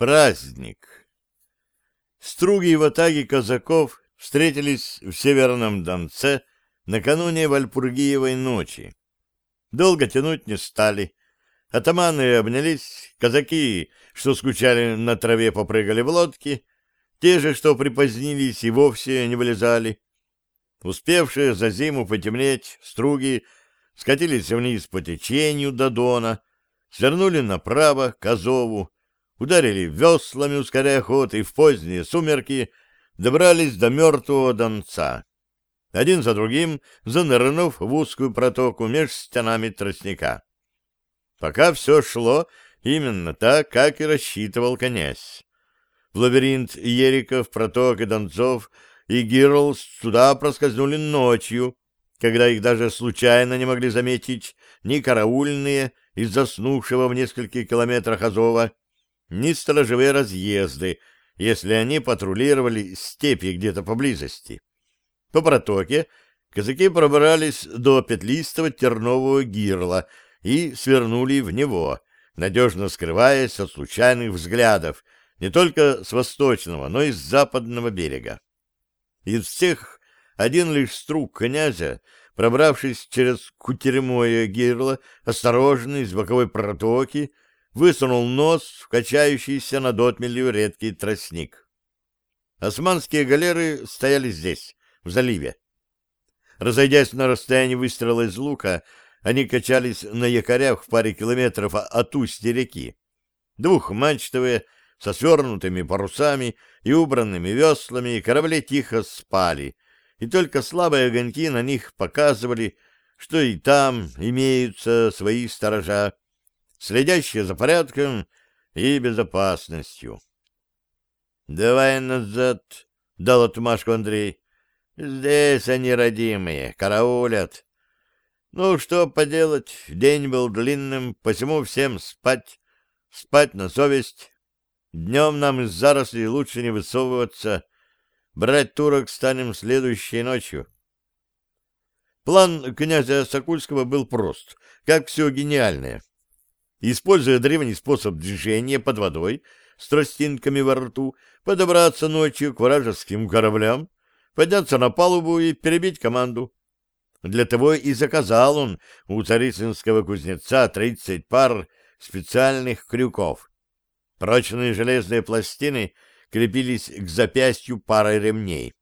Праздник. Струги и ватаги казаков встретились в Северном Донце накануне Вальпургиевой ночи. Долго тянуть не стали. Атаманы обнялись, казаки, что скучали на траве, попрыгали в лодки, те же, что припозднились и вовсе не вылезали. Успевшие за зиму потемнеть, струги скатились вниз по течению до Дона, свернули направо к Азову, ударили веслами, ускоряя ход, и в поздние сумерки добрались до мертвого Донца. Один за другим занырнув в узкую протоку меж стенами тростника. Пока все шло именно так, как и рассчитывал князь. В лабиринт Ериков, проток и Донцов и Гирлс сюда проскользнули ночью, когда их даже случайно не могли заметить ни караульные из заснувшего в нескольких километрах Азова, ни сторожевые разъезды, если они патрулировали степи где-то поблизости. По протоке казаки пробрались до петлистого тернового гирла и свернули в него, надежно скрываясь от случайных взглядов не только с восточного, но и с западного берега. Из всех один лишь струк князя, пробравшись через кутерьмое гирло, осторожный, с боковой протоки, высунул нос в качающийся над отмелью редкий тростник. Османские галеры стояли здесь, в заливе. Разойдясь на расстоянии выстрела из лука, они качались на якорях в паре километров от устья реки. Двухмачтовые, со свернутыми парусами и убранными веслами, корабли тихо спали, и только слабые огоньки на них показывали, что и там имеются свои сторожа, следящие за порядком и безопасностью. — Давай назад, — дал отмашку Андрей. — Здесь они, родимые, караулят. Ну, что поделать, день был длинным, посему всем спать, спать на совесть. Днем нам из зарослей лучше не высовываться. Брать турок станем следующей ночью. План князя Сокульского был прост, как все гениальное. Используя древний способ движения под водой, с тростинками во рту, подобраться ночью к вражеским кораблям, подняться на палубу и перебить команду. Для того и заказал он у царицынского кузнеца тридцать пар специальных крюков. Прочные железные пластины крепились к запястью парой ремней.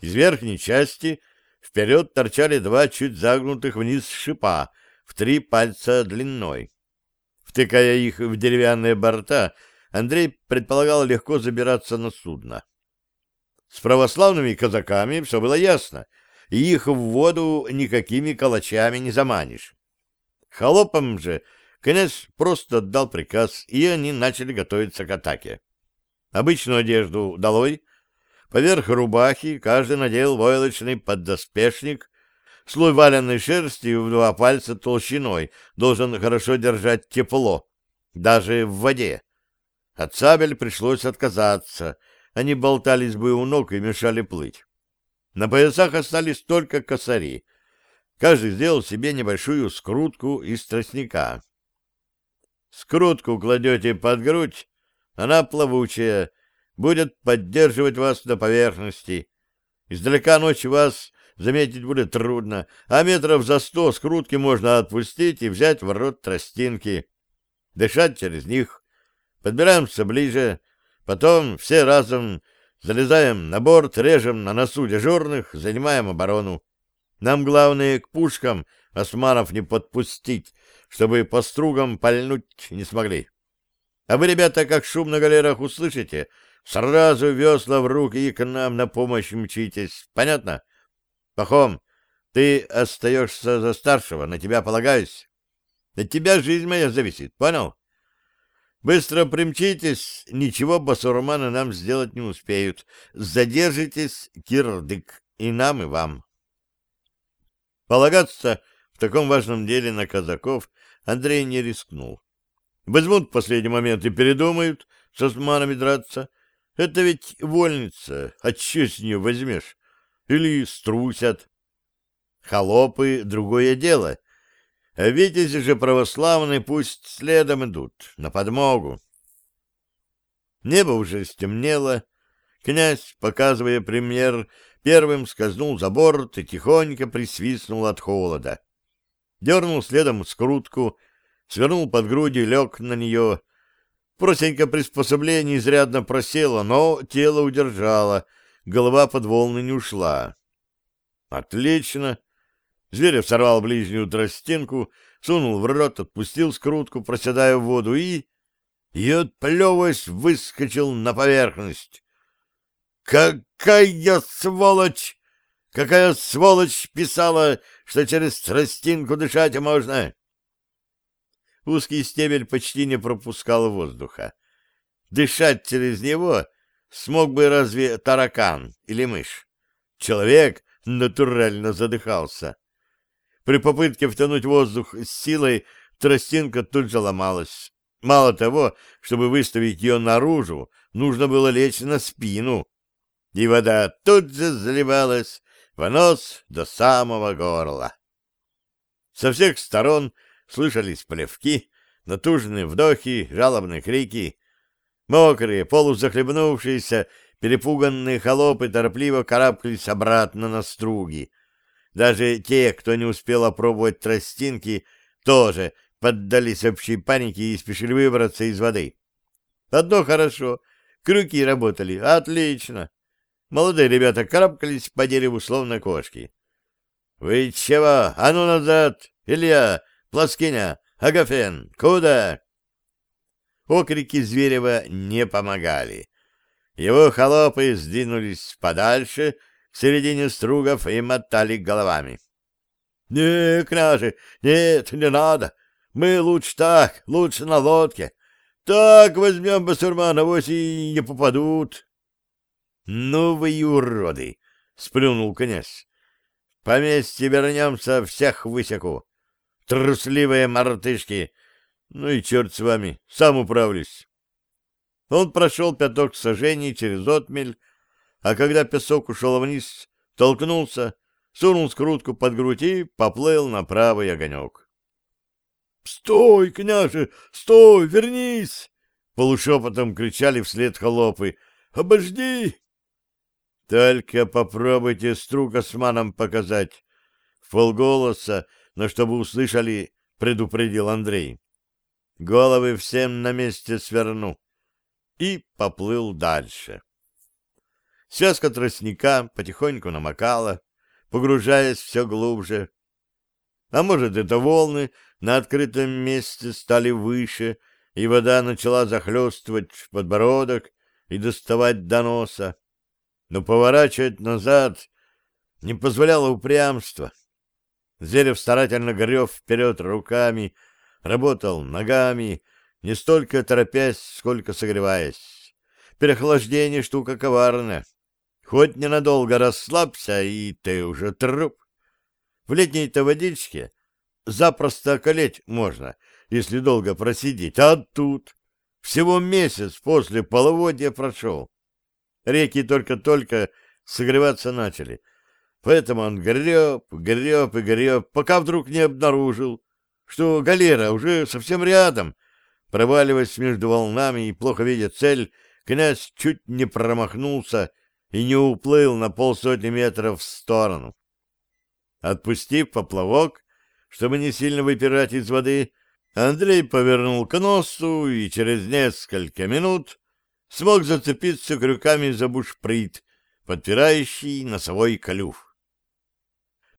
Из верхней части вперед торчали два чуть загнутых вниз шипа в три пальца длиной. Втыкая их в деревянные борта, Андрей предполагал легко забираться на судно. С православными казаками все было ясно, и их в воду никакими калачами не заманишь. Холопам же князь просто отдал приказ, и они начали готовиться к атаке. Обычную одежду долой, поверх рубахи каждый надел войлочный поддоспешник Слой валенной шерсти в два пальца толщиной должен хорошо держать тепло, даже в воде. От сабель пришлось отказаться, они болтались бы у ног и мешали плыть. На поясах остались только косари. Каждый сделал себе небольшую скрутку из тростника. Скрутку кладете под грудь, она плавучая, будет поддерживать вас на поверхности. Издалека ночью вас заметить будет трудно, а метров за сто скрутки можно отпустить и взять в рот тростинки, дышать через них. Подбираемся ближе, потом все разом залезаем на борт, режем на носу дежурных, занимаем оборону. Нам главное к пушкам османов не подпустить, чтобы по стругам пальнуть не смогли. А вы, ребята, как шум на галерах услышите, сразу весла в руки и к нам на помощь мчитесь. Понятно? Пахом, ты остаешься за старшего, на тебя полагаюсь. От тебя жизнь моя зависит, понял? Быстро примчитесь, ничего басурманы нам сделать не успеют. Задержитесь, кирдык, и нам, и вам. Полагаться в таком важном деле на казаков Андрей не рискнул. Возьмут в последний момент и передумают с османами драться. Это ведь вольница, а че с нее возьмешь? Или струсят. Холопы — другое дело. А витязи же православные пусть следом идут, на подмогу. Небо уже стемнело. Князь, показывая премьер, первым скользнул за борт и тихонько присвистнул от холода. Дернул следом скрутку, свернул под грудью, лег на нее. Простенькое приспособление изрядно просело, но тело удержало, голова под волны не ушла. Отлично. Зверев сорвал ближнюю тростинку, сунул в рот, отпустил скрутку, проседая в воду, и... И, отплевываясь, выскочил на поверхность. «Какая сволочь! Какая сволочь писала, что через тростинку дышать можно!» Узкий стебель почти не пропускал воздуха. Дышать через него смог бы разве таракан или мышь. Человек натурально задыхался. При попытке втянуть воздух с силой тростинка тут же ломалась. Мало того, чтобы выставить ее наружу, нужно было лечь на спину, и вода тут же заливалась в нос до самого горла. Со всех сторон слышались плевки, натужные вдохи, жалобные крики. Мокрые, полузахлебнувшиеся, перепуганные холопы торопливо карабкались обратно на струги. Даже те, кто не успел опробовать тростинки, тоже поддались общей панике и спешили выбраться из воды. Одно хорошо, крюки работали, отлично. Молодые ребята карабкались по дереву, словно кошки. — Вы чего? А ну назад! Илья! Плоскиня! Агафен! Куда? Окрики Зверева не помогали. Его холопы сдвинулись подальше, в середине стругов и мотали головами. — Не, княже, нет, не надо. Мы лучше так, лучше на лодке. Так возьмем басурмана, вось и не попадут. — Ну вы уроды! — сплюнул князь. — Поместье вернемся, всех высеку. Трусливые мартышки! Ну и черт с вами, сам управлюсь. Он прошел пяток сажений через отмель, а когда песок ушел вниз, толкнулся, сунул скрутку под грудь и поплыл на правый огонек. — Стой, княже, стой, вернись! — полушепотом кричали вслед холопы. — Обожди! — Только попробуйте струк османам показать. В полголоса, но чтобы услышали, предупредил Андрей. Головы всем на месте сверну и поплыл дальше. Связка тростника потихоньку намокала, погружаясь все глубже. А может, это волны на открытом месте стали выше, и вода начала захлестывать подбородок и доставать до носа. Но поворачивать назад не позволяло упрямство. Зверев старательно греб вперед руками, работал ногами, не столько торопясь, сколько согреваясь. Переохлаждение — штука коварная. Хоть ненадолго расслабься, и ты уже труп. В летней-то водичке запросто околеть можно, если долго просидеть, а тут всего месяц после половодья прошел. Реки только-только согреваться начали, поэтому он греб, греб и греб, пока вдруг не обнаружил, что галера уже совсем рядом — Проваливаясь между волнами и плохо видя цель, князь чуть не промахнулся и не уплыл на полсотни метров в сторону. Отпустив поплавок, чтобы не сильно выпирать из воды, Андрей повернул к носу и через несколько минут смог зацепиться крюками за бушприт, подпирающий носовой клюв.